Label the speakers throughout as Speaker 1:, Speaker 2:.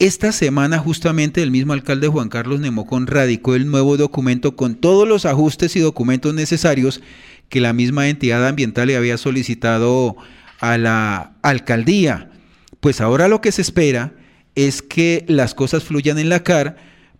Speaker 1: Esta semana justamente el mismo alcalde Juan Carlos Nemocón radicó el nuevo documento con todos los ajustes y documentos necesarios que la misma entidad ambiental le había solicitado a la alcaldía. Pues ahora lo que se espera es que las cosas fluyan en la CAR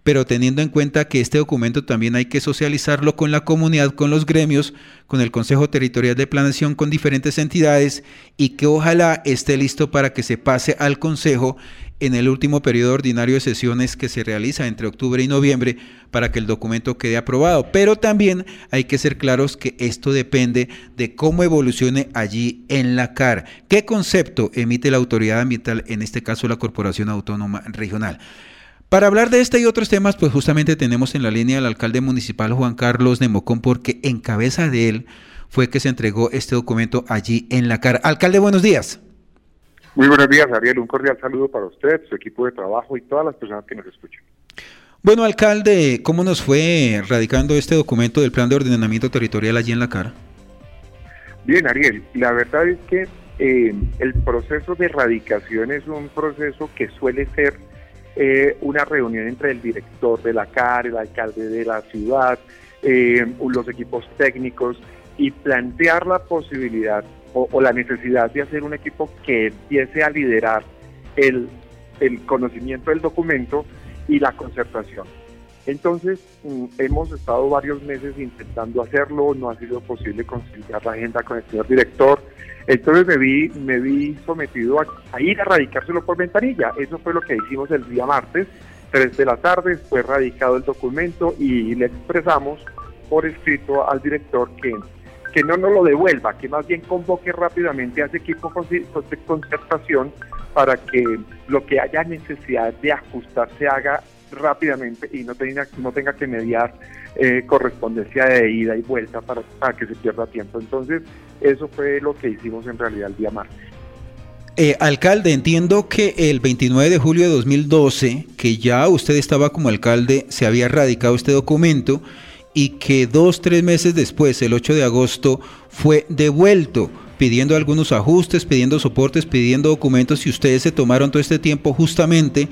Speaker 1: pero teniendo en cuenta que este documento también hay que socializarlo con la comunidad, con los gremios, con el Consejo Territorial de Planeación, con diferentes entidades y que ojalá esté listo para que se pase al Consejo en el último periodo ordinario de sesiones que se realiza entre octubre y noviembre para que el documento quede aprobado. Pero también hay que ser claros que esto depende de cómo evolucione allí en la CAR. ¿Qué concepto emite la autoridad ambiental, en este caso la Corporación Autónoma Regional? Para hablar de este y otros temas, pues justamente tenemos en la línea al alcalde municipal Juan Carlos Nemocón, porque en cabeza de él fue que se entregó este documento allí en la cara. Alcalde, buenos días.
Speaker 2: Muy buenos días, Ariel. Un cordial saludo para usted, su equipo de trabajo y todas las personas que nos escuchan.
Speaker 1: Bueno, alcalde, ¿cómo nos fue radicando este documento del plan de ordenamiento territorial allí en la cara?
Speaker 2: Bien, Ariel, la verdad es que eh, el proceso de erradicación es un proceso que suele ser eh, una reunión entre el director de la CAR, el alcalde de la ciudad, eh, los equipos técnicos y plantear la posibilidad o, la necesidad de hacer un equipo que empiece a liderar el, el conocimiento del documento y la concertación. Entonces, mm, hemos estado varios meses intentando hacerlo, no ha sido posible conciliar la agenda con el señor director, entonces me vi, me vi sometido a, ir a radicárselo por ventanilla. Eso fue lo que hicimos el día martes, 3 de la tarde, fue radicado el documento y le expresamos por escrito al director que, que no nos lo devuelva, que más bien convoque rápidamente a ese equipo de concertación para que lo que haya necesidad de ajustar se haga rápidamente y no tenga, no tenga que mediar eh, correspondencia de ida y vuelta para, para que se pierda tiempo. Entonces, eso fue lo que hicimos en realidad el día martes.
Speaker 1: Eh, alcalde, entiendo que el 29 de julio de 2012, que ya usted estaba como alcalde, se había radicado este documento y que dos, tres meses después, el 8 de agosto, fue devuelto pidiendo algunos ajustes, pidiendo soportes, pidiendo documentos y ustedes se tomaron todo este tiempo justamente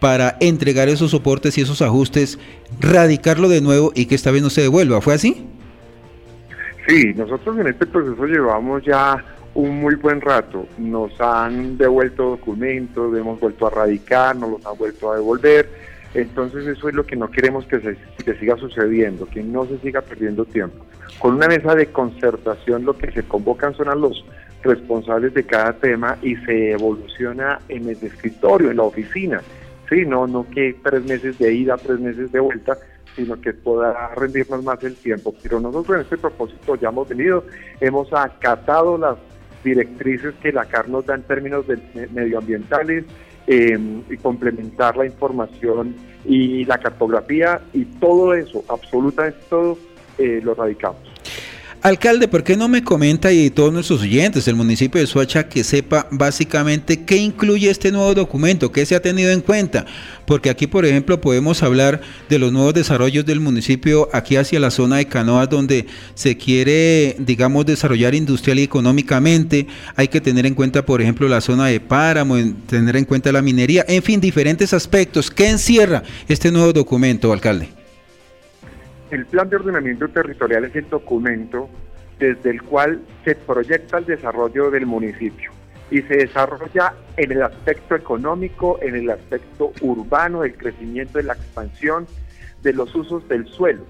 Speaker 1: para entregar esos soportes y esos ajustes, radicarlo de nuevo y que esta vez no se devuelva. ¿Fue así?
Speaker 2: Sí, nosotros en este proceso llevamos ya un muy buen rato. Nos han devuelto documentos, hemos vuelto a radicar, nos los han vuelto a devolver. Entonces eso es lo que no queremos que, se, siga sucediendo, que no se siga perdiendo tiempo. Con una mesa de concertación lo que se convocan son a los responsables de cada tema y se evoluciona en el escritorio, en la oficina. Sí, no, no que tres meses de ida, tres meses de vuelta, sino que pueda rendirnos más el tiempo. Pero nosotros en este propósito ya hemos venido, hemos acatado las directrices que la CAR nos da en términos medioambientales em, y complementar la información y la cartografía y todo eso, absolutamente todo, eh, lo radicamos.
Speaker 1: Alcalde, ¿por qué no me comenta y todos nuestros oyentes del municipio de Soacha que sepa básicamente qué incluye este nuevo documento, qué se ha tenido en cuenta? Porque aquí, por ejemplo, podemos hablar de los nuevos desarrollos del municipio aquí hacia la zona de Canoas, donde se quiere, digamos, desarrollar industrial y económicamente. Hay que tener en cuenta, por ejemplo, la zona de Páramo, tener en cuenta la minería, en fin, diferentes aspectos. ¿Qué encierra este nuevo documento, alcalde?
Speaker 2: El plan de ordenamiento territorial es el documento desde el cual se proyecta el desarrollo del municipio y se desarrolla en el aspecto económico, en el aspecto urbano, del crecimiento, de la expansión, de los usos del suelo,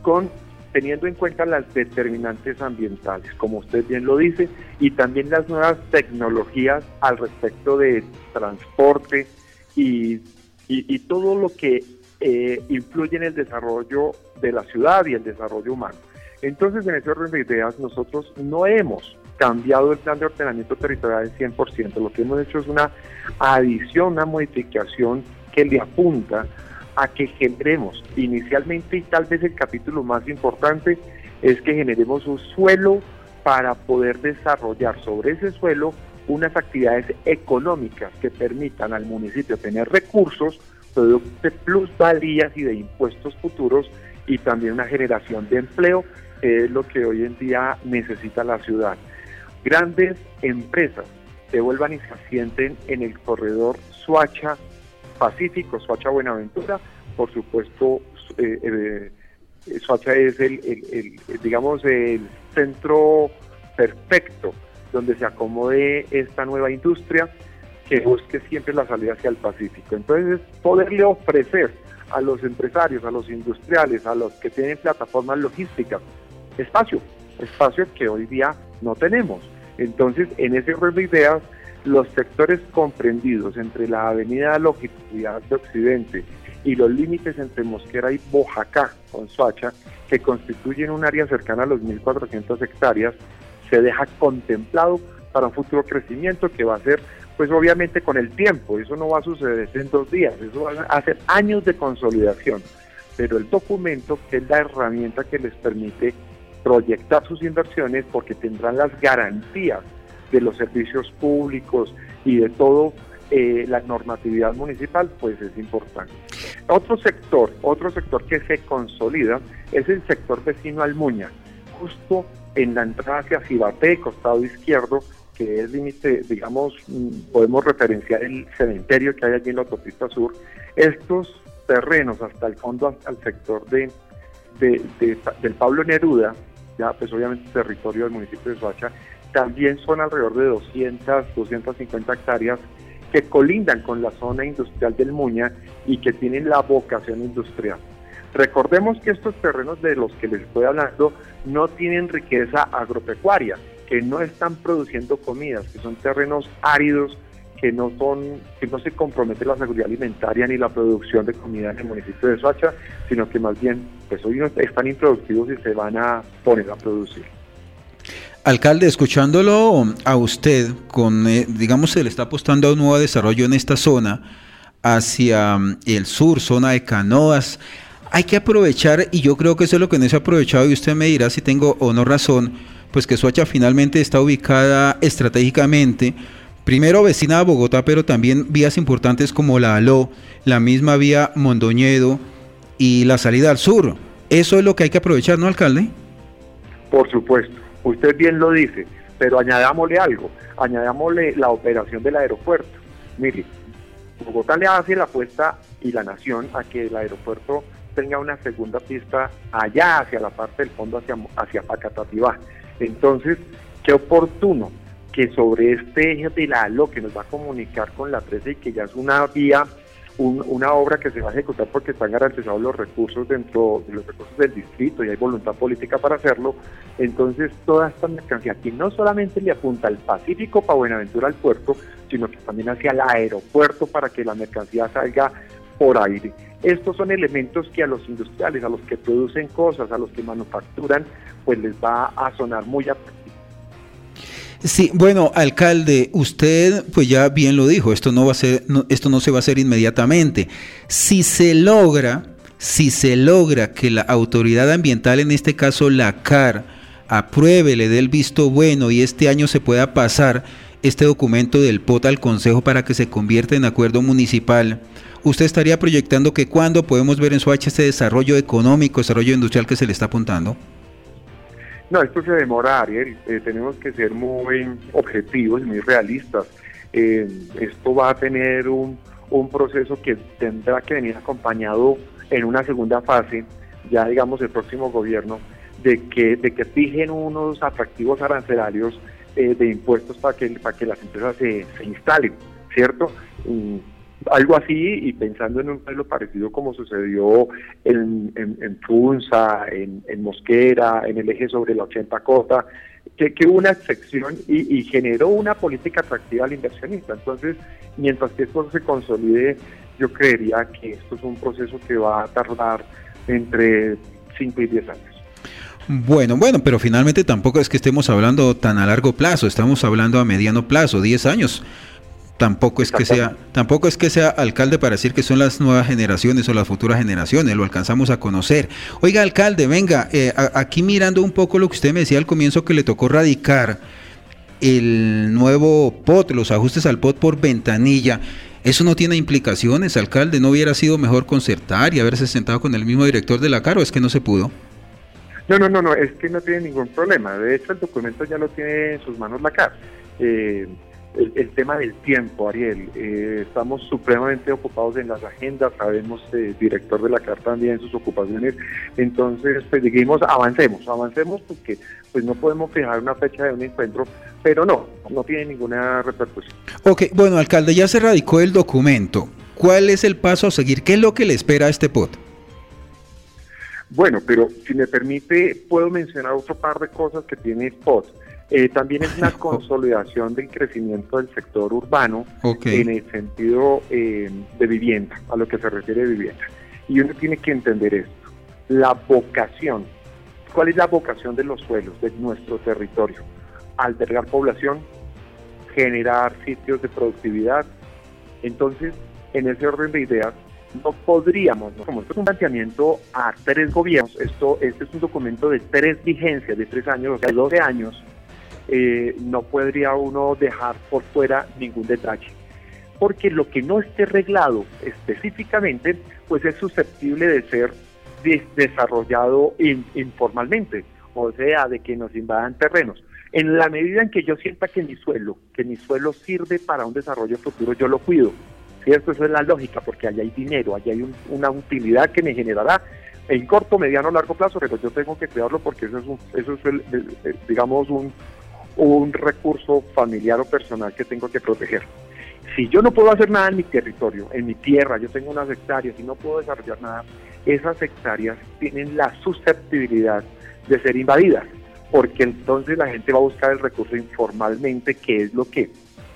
Speaker 2: con teniendo en cuenta las determinantes ambientales, como usted bien lo dice, y también las nuevas tecnologías al respecto de transporte y, y todo lo que eh, influye en el desarrollo de la ciudad y el desarrollo humano. Entonces, en ese orden de ideas, nosotros no hemos cambiado el plan de ordenamiento territorial en 100%. Lo que hemos hecho es una adición, una modificación que le apunta a que generemos inicialmente y tal vez el capítulo más importante es que generemos un suelo para poder desarrollar sobre ese suelo unas actividades económicas que permitan al municipio tener recursos de plusvalías y de impuestos futuros y también una generación de empleo, es lo que hoy en día necesita la ciudad. Grandes empresas se vuelvan y se asienten en el corredor Suacha, Pacífico, Soacha Buenaventura, por supuesto, eh, eh, Soacha es el, digamos, el centro perfecto donde se acomode esta nueva industria que busque siempre la salida hacia el Pacífico. Entonces, poderle ofrecer a los empresarios, a los industriales, a los que tienen plataformas logísticas, espacio, espacio que hoy día no tenemos. Entonces, en ese orden de ideas, los sectores comprendidos entre la avenida Logística de Occidente y los límites entre Mosquera y Bojacá, con Soacha, que constituyen un área cercana a los 1.400 hectáreas, se deja contemplado para un futuro crecimiento que va a ser, pues obviamente con el tiempo, eso no va a suceder en dos días, eso va a ser años de consolidación, pero el documento que es la herramienta que les permite proyectar sus inversiones porque tendrán las garantías de los servicios públicos y de todo eh, la normatividad municipal, pues es importante. Otro sector, otro sector que se consolida es el sector vecino Almuña, justo en la entrada hacia Cibate, costado izquierdo, que es límite, digamos, podemos referenciar el cementerio que hay allí en la autopista sur. Estos terrenos hasta el fondo, hasta el sector de, del Pablo Neruda, ya pues obviamente territorio del municipio de Soacha, también son alrededor de 200, 250 hectáreas que colindan con la zona industrial del Muña y que tienen la vocación industrial. Recordemos que estos terrenos de los que les estoy hablando no tienen riqueza agropecuaria, que no están produciendo comidas, que son terrenos áridos, que no son, que no se compromete la seguridad alimentaria ni la producción de comida en el municipio de Soacha, sino que más bien pues hoy están improductivos y se van a poner a producir.
Speaker 1: Alcalde, escuchándolo a usted, con, eh, digamos, se le está apostando a un nuevo desarrollo en esta zona, hacia mm, el sur, zona de canoas. Hay que aprovechar, y yo creo que eso es lo que no se ha aprovechado, y usted me dirá si tengo o no razón, pues que Soacha finalmente está ubicada estratégicamente, primero vecina a Bogotá, pero también vías importantes como la ALO, la misma vía Mondoñedo y la salida al sur. Eso es lo que hay que aprovechar, ¿no, alcalde?
Speaker 2: Por supuesto. Usted bien lo dice, pero añadámosle algo, añadámosle la operación del aeropuerto. Mire, Bogotá le hace la apuesta y la nación a que el aeropuerto tenga una segunda pista allá hacia la parte del fondo, hacia, hacia Pacatativá. Entonces, qué oportuno que sobre este eje de la lo que nos va a comunicar con la 13 y que ya es una vía una obra que se va a ejecutar porque están garantizados los recursos dentro de los recursos del distrito y hay voluntad política para hacerlo. Entonces, toda esta mercancía que no solamente le apunta al Pacífico para Buenaventura al puerto, sino que también hacia el aeropuerto para que la mercancía salga por aire. Estos son elementos que a los industriales, a los que producen cosas, a los que manufacturan, pues les va a sonar muy atractivo
Speaker 1: Sí, bueno, alcalde, usted pues ya bien lo dijo, esto no va a ser esto no se va a hacer inmediatamente. Si se logra, si se logra que la autoridad ambiental, en este caso la CAR, apruebe, le dé el visto bueno y este año se pueda pasar este documento del POT al Consejo para que se convierta en acuerdo municipal, ¿usted estaría proyectando que cuándo podemos ver en Soacha este desarrollo económico, desarrollo industrial que se le está apuntando?
Speaker 2: No, esto se demora, Ariel. Eh, tenemos que ser muy objetivos y muy realistas. Eh, esto va a tener un, un proceso que tendrá que venir acompañado en una segunda fase, ya digamos el próximo gobierno, de que, de que fijen unos atractivos arancelarios eh, de impuestos para que, para que las empresas se, instalen, ¿cierto? Algo así y pensando en un pueblo parecido como sucedió en, en, en Funza, en, Mosquera, en el eje sobre la 80 Cota, que, que hubo una excepción y, generó una política atractiva al inversionista. Entonces, mientras que esto se consolide, yo creería que esto es un proceso que va a tardar entre 5 y 10 años.
Speaker 1: Bueno, bueno, pero finalmente tampoco es que estemos hablando tan a largo plazo, estamos hablando a mediano plazo, 10 años. Tampoco es que sea tampoco es que sea alcalde para decir que son las nuevas generaciones o las futuras generaciones lo alcanzamos a conocer. Oiga alcalde venga eh, aquí mirando un poco lo que usted me decía al comienzo que le tocó radicar el nuevo POT los ajustes al POT por ventanilla eso no tiene implicaciones alcalde no hubiera sido mejor concertar y haberse sentado con el mismo director de la CAR o es que no se pudo
Speaker 2: no no no no es que no tiene ningún problema de hecho el documento ya lo tiene en sus manos la CAR eh, el, tema del tiempo, Ariel. Eh, estamos supremamente ocupados en las agendas, sabemos, el director de la Carta también sus ocupaciones. Entonces, pues dijimos, avancemos, avancemos porque pues no podemos fijar una fecha de un encuentro, pero no, no tiene ninguna repercusión.
Speaker 1: Ok, bueno, alcalde, ya se radicó el documento. ¿Cuál es el paso a seguir? ¿Qué es lo que le espera a este POT?
Speaker 2: Bueno, pero si me permite, puedo mencionar otro par de cosas que tiene POT. Eh, también es una consolidación del crecimiento del sector urbano en el sentido eh, de vivienda, a lo que se refiere a vivienda. Y uno tiene que entender esto. La vocación, ¿cuál es la vocación de los suelos, de nuestro territorio? Albergar población, generar sitios de productividad. Entonces, en ese orden de ideas, no podríamos, como esto es un planteamiento a tres gobiernos, esto, este es un documento de tres vigencias, de tres años, o sea, de 12 años, eh, no podría uno dejar por fuera ningún detalle. Porque lo que no esté reglado específicamente, pues es susceptible de ser desarrollado informalmente, o sea, de que nos invadan terrenos. En la medida en que yo sienta que mi suelo, que mi suelo sirve para un desarrollo futuro, yo lo cuido. ¿Cierto? Eso es la lógica, porque allá hay dinero, allá hay una utilidad que me generará en corto, mediano, largo plazo, pero yo tengo que cuidarlo porque eso es, eso es digamos, un, un recurso familiar o personal que tengo que proteger. Si yo no puedo hacer nada en mi territorio, en mi tierra, yo tengo unas hectáreas y no puedo desarrollar nada, esas hectáreas tienen la susceptibilidad de ser invadidas, porque entonces la gente va a buscar el recurso informalmente, que es lo que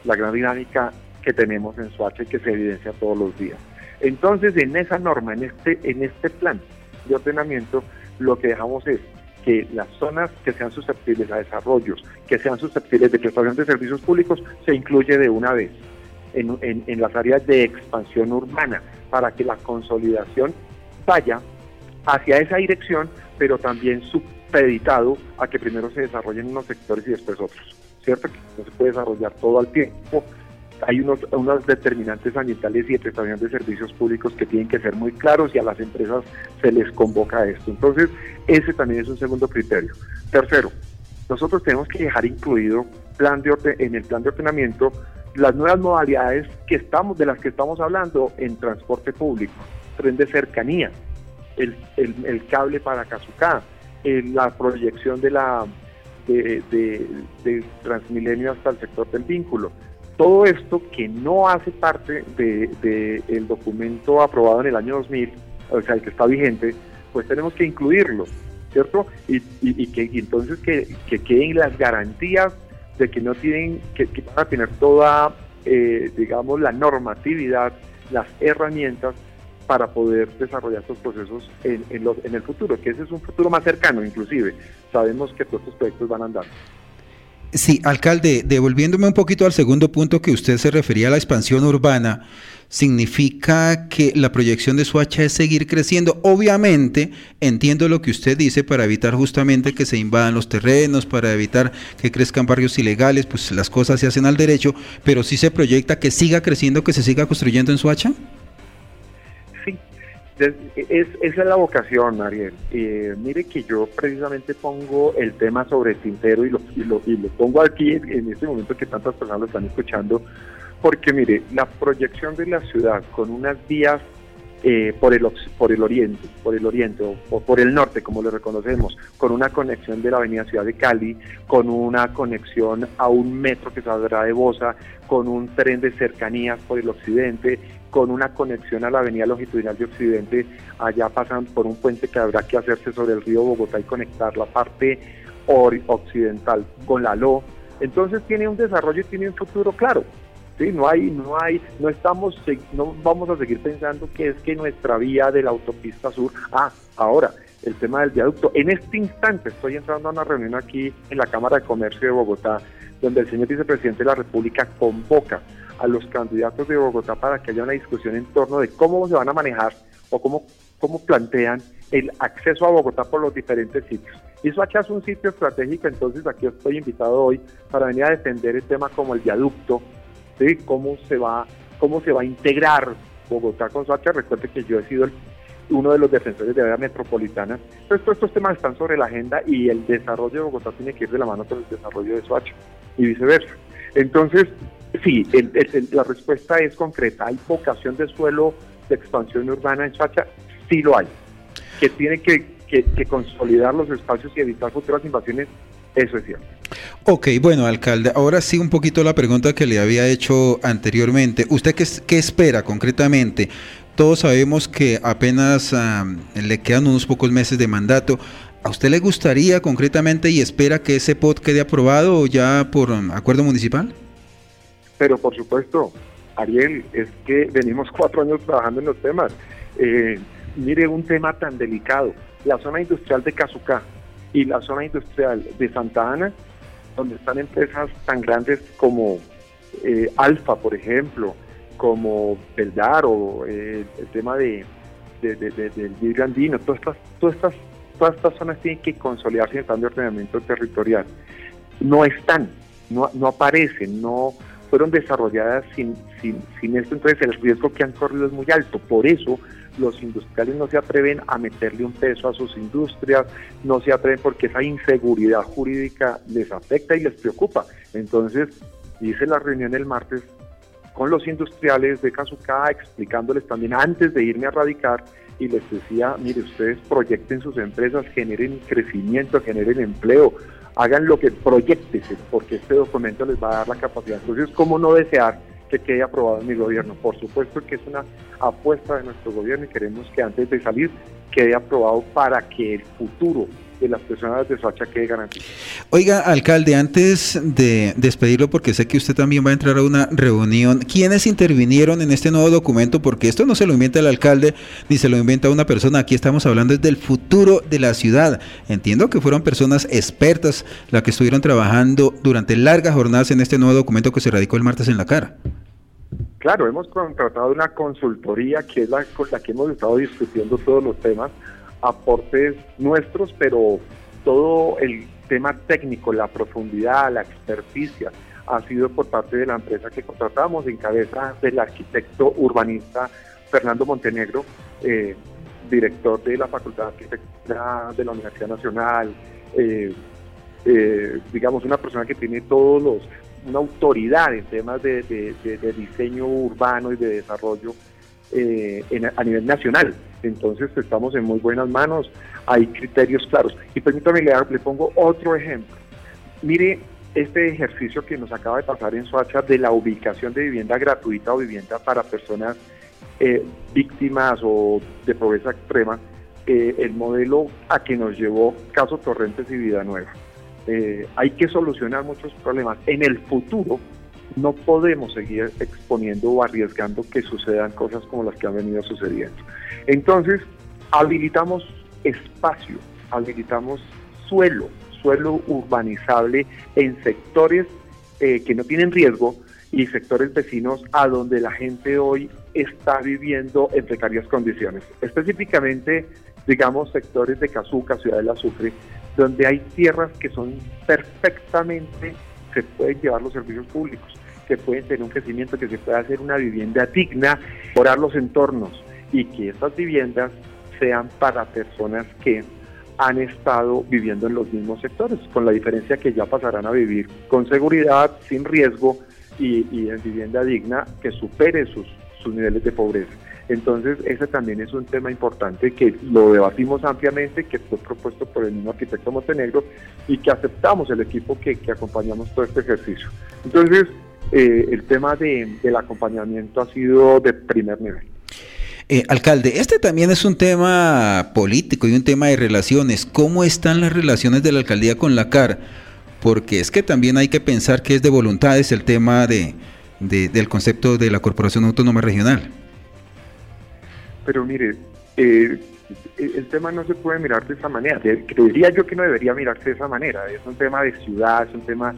Speaker 2: la gran dinámica que tenemos en Suacha y que se evidencia todos los días. Entonces, en esa norma, en este, en este plan de ordenamiento, lo que dejamos es que las zonas que sean susceptibles a desarrollos, que sean susceptibles de prestación de servicios públicos, se incluye de una vez en, en, las áreas de expansión urbana para que la consolidación vaya hacia esa dirección, pero también supeditado a que primero se desarrollen unos sectores y después otros. ¿Cierto? No se puede desarrollar todo al tiempo hay unos, unos determinantes ambientales y de prestación de servicios públicos que tienen que ser muy claros y a las empresas se les convoca esto. Entonces, ese también es un segundo criterio. Tercero, nosotros tenemos que dejar incluido plan de en el plan de ordenamiento las nuevas modalidades que estamos, de las que estamos hablando en transporte público, tren de cercanía, el, el, cable para Cazucá, la proyección de la de, de Transmilenio hasta el sector del vínculo, todo esto que no hace parte del de, documento aprobado en el año 2000, o sea, el que está vigente, pues tenemos que incluirlo, ¿cierto? Y, que entonces que, queden las garantías de que no tienen, que, van a tener toda, eh, digamos, la normatividad, las herramientas para poder desarrollar estos procesos en, en, en el futuro, que ese es un futuro más cercano inclusive. Sabemos que todos estos proyectos van a andar.
Speaker 1: Sí, alcalde, devolviéndome un poquito al segundo punto que usted se refería a la expansión urbana, significa que la proyección de Suacha es seguir creciendo. Obviamente, entiendo lo que usted dice para evitar justamente que se invadan los terrenos, para evitar que crezcan barrios ilegales, pues las cosas se hacen al derecho, pero sí se proyecta que siga creciendo, que se siga construyendo en Suacha.
Speaker 2: Es, esa es la vocación, Ariel. Eh, mire que yo precisamente pongo el tema sobre el tintero y lo, y pongo aquí en, este momento que tantas personas lo están escuchando, porque mire, la proyección de la ciudad con unas vías eh, por, el, por el oriente, por el oriente o, por el norte, como lo reconocemos, con una conexión de la avenida Ciudad de Cali, con una conexión a un metro que saldrá de Bosa, con un tren de cercanías por el occidente, con una conexión a la avenida longitudinal de Occidente, allá pasan por un puente que habrá que hacerse sobre el río Bogotá y conectar la parte occidental con la LO. Entonces tiene un desarrollo y tiene un futuro claro. Sí, no hay, no hay, no estamos, no vamos a seguir pensando que es que nuestra vía de la autopista sur, ah, ahora, el tema del viaducto. En este instante estoy entrando a una reunión aquí en la Cámara de Comercio de Bogotá, donde el señor vicepresidente de la República convoca a los candidatos de Bogotá para que haya una discusión en torno de cómo se van a manejar o cómo, cómo plantean el acceso a Bogotá por los diferentes sitios. Y Soacha es un sitio estratégico, entonces aquí estoy invitado hoy para venir a defender el tema como el viaducto, ¿sí? cómo, se va, cómo se va a integrar Bogotá con Soacha. Recuerde que yo he sido uno de los defensores de la área metropolitana. Entonces, todos estos temas están sobre la agenda y el desarrollo de Bogotá tiene que ir de la mano con el desarrollo de Soacha y viceversa. Entonces, Sí, la respuesta es concreta. ¿Hay vocación de suelo de expansión urbana en Soacha? Sí lo hay. Que tiene que, que consolidar los espacios y evitar futuras invasiones, eso es cierto.
Speaker 1: Ok, bueno, alcalde, ahora sí un poquito la pregunta que le había hecho anteriormente. ¿Usted qué, qué espera concretamente? Todos sabemos que apenas le quedan unos pocos meses de mandato. ¿A usted le gustaría concretamente y espera que ese POT quede aprobado ya por acuerdo municipal?
Speaker 2: Pero por supuesto, Ariel, es que venimos cuatro años trabajando en los temas. Eh, mire un tema tan delicado, la zona industrial de Cazucá y la zona industrial de Santa Ana donde están empresas tan grandes como eh, Alfa, por ejemplo, como Beldar o eh, el tema de, del vidrio todas estas, todas estas, todas estas zonas tienen que consolidarse en el plan de ordenamiento territorial. No están, no, no aparecen, no fueron desarrolladas sin, sin, sin esto, entonces el riesgo que han corrido es muy alto. Por eso los industriales no se atreven a meterle un peso a sus industrias, no se atreven porque esa inseguridad jurídica les afecta y les preocupa. Entonces, hice la reunión el martes con los industriales de Cazucá, explicándoles también antes de irme a radicar y les decía, mire, ustedes proyecten sus empresas, generen crecimiento, generen empleo, hagan lo que proyecten, porque este documento les va a dar la capacidad. Entonces, ¿cómo no desear que quede aprobado en mi gobierno. Por supuesto que es una apuesta de nuestro gobierno y queremos que antes de salir quede aprobado para que el futuro de las personas de Soacha quede garantizado.
Speaker 1: Oiga, alcalde, antes de despedirlo, porque sé que usted también va a entrar a una reunión, ¿quiénes intervinieron en este nuevo documento? Porque esto no se lo inventa el alcalde ni se lo inventa una persona. Aquí estamos hablando del futuro de la ciudad. Entiendo que fueron personas expertas las que estuvieron trabajando durante largas jornadas en este nuevo documento que se radicó el martes en la cara.
Speaker 2: Claro, hemos contratado una consultoría que es la con la que hemos estado discutiendo todos los temas, aportes nuestros, pero todo el tema técnico, la profundidad, la experticia, ha sido por parte de la empresa que contratamos en cabeza del arquitecto urbanista Fernando Montenegro, eh, director de la Facultad de Arquitectura de la Universidad Nacional, eh, eh, digamos una persona que tiene todos los una autoridad en temas de, diseño urbano y de desarrollo eh, a nivel nacional. Entonces estamos en muy buenas manos, hay criterios claros. Y permítame, le, le pongo otro ejemplo. Mire este ejercicio que nos acaba de pasar en Soacha de la ubicación de vivienda gratuita o vivienda para personas eh, víctimas o de pobreza extrema, eh, el modelo a que nos llevó Caso Torrentes y Vida Nueva. Eh, hay que solucionar muchos problemas. En el futuro no podemos seguir exponiendo o arriesgando que sucedan cosas como las que han venido sucediendo. Entonces, habilitamos espacio, habilitamos suelo, suelo urbanizable en sectores eh, que no tienen riesgo y sectores vecinos a donde la gente hoy está viviendo en precarias condiciones. Específicamente, digamos, sectores de Cazuca, Ciudad del Azufre, donde hay tierras que son perfectamente, se pueden llevar los servicios públicos, que pueden tener un crecimiento, que se puede hacer una vivienda digna, mejorar los entornos y que esas viviendas sean para personas que han estado viviendo en los mismos sectores, con la diferencia que ya pasarán a vivir con seguridad, sin riesgo y, en vivienda digna que supere sus, niveles de pobreza. Entonces, ese también es un tema importante que lo debatimos ampliamente, que fue propuesto por el mismo arquitecto Montenegro y que aceptamos el equipo que, acompañamos todo este ejercicio. Entonces, eh, el tema del acompañamiento ha sido de primer nivel.
Speaker 1: Eh, alcalde, este también es un tema político y un tema de relaciones. ¿Cómo están las relaciones de la alcaldía con la CAR? Porque es que también hay que pensar que es de voluntades el tema de, del concepto de la Corporación Autónoma Regional.
Speaker 2: Pero mire, eh, el tema no se puede mirar de esa manera. Creería yo que no debería mirarse de esa manera. Es un tema de ciudad, es un tema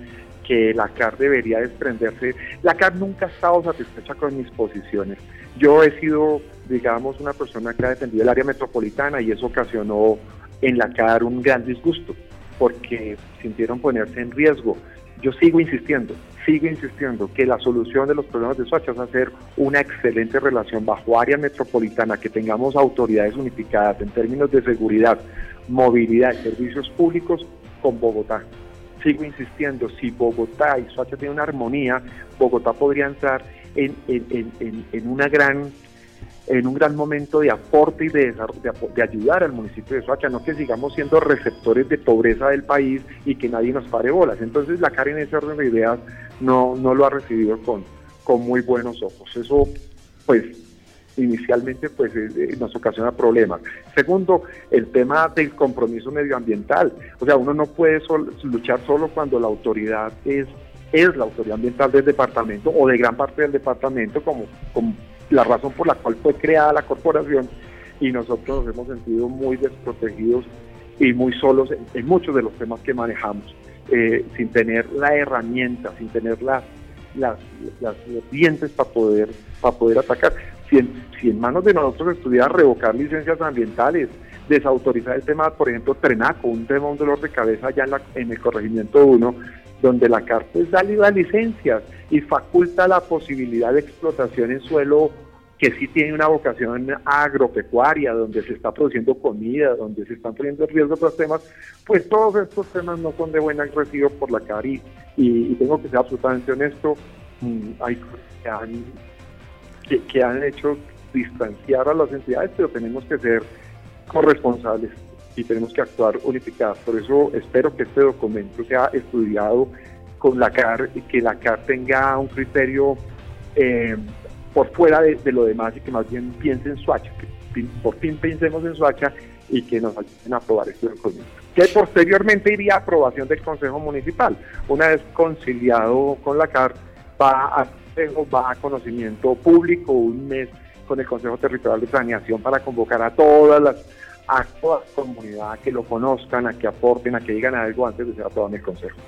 Speaker 2: que la CAR debería desprenderse. La CAR nunca ha estado satisfecha con mis posiciones. Yo he sido, digamos, una persona que ha defendido el área metropolitana y eso ocasionó en la CAR un gran disgusto porque sintieron ponerse en riesgo. Yo sigo insistiendo, sigue insistiendo que la solución de los problemas de Soacha es hacer una excelente relación bajo área metropolitana, que tengamos autoridades unificadas en términos de seguridad, movilidad y servicios públicos con Bogotá. Sigo insistiendo, si Bogotá y Soacha tienen una armonía, Bogotá podría entrar en, en, una gran en un gran momento de aporte y de, de, ayudar al municipio de Soacha, no que sigamos siendo receptores de pobreza del país y que nadie nos pare bolas. Entonces la CAR en ese orden de ideas no, no lo ha recibido con, con muy buenos ojos. Eso, pues, inicialmente pues nos ocasiona problemas. Segundo, el tema del compromiso medioambiental. O sea, uno no puede luchar solo cuando la autoridad es, es la autoridad ambiental del departamento o de gran parte del departamento, como, como la razón por la cual fue creada la corporación y nosotros nos hemos sentido muy desprotegidos y muy solos en, muchos de los temas que manejamos, eh, sin tener la herramienta, sin tener las, los dientes para poder, para poder atacar si en, manos de nosotros estuviera revocar licencias ambientales, desautorizar el tema, por ejemplo, Trenaco, un tema, un dolor de cabeza allá en, el corregimiento 1, donde la CARP pues, da, licencias y faculta la posibilidad de explotación en suelo que sí tiene una vocación agropecuaria, donde se está produciendo comida, donde se están poniendo en riesgo otros temas, pues todos estos temas no son de buena recibo por la CAR y, tengo que ser absolutamente honesto, mm, hay que han que, han hecho distanciar a las entidades, pero tenemos que ser corresponsables y tenemos que actuar unificados. Por eso espero que este documento sea estudiado con la CAR y que la CAR tenga un criterio eh, por fuera de, lo demás y que más bien piense en Suacha, que por fin pensemos en Suacha y que nos ayuden a aprobar este documento. Que posteriormente iría a aprobación del Consejo Municipal. Una vez conciliado con la CAR, va a va a conocimiento público un mes con el Consejo Territorial de Planeación para convocar a todas las a toda que lo conozcan, a que aporten, a que digan algo antes de ser aprobado en el Consejo.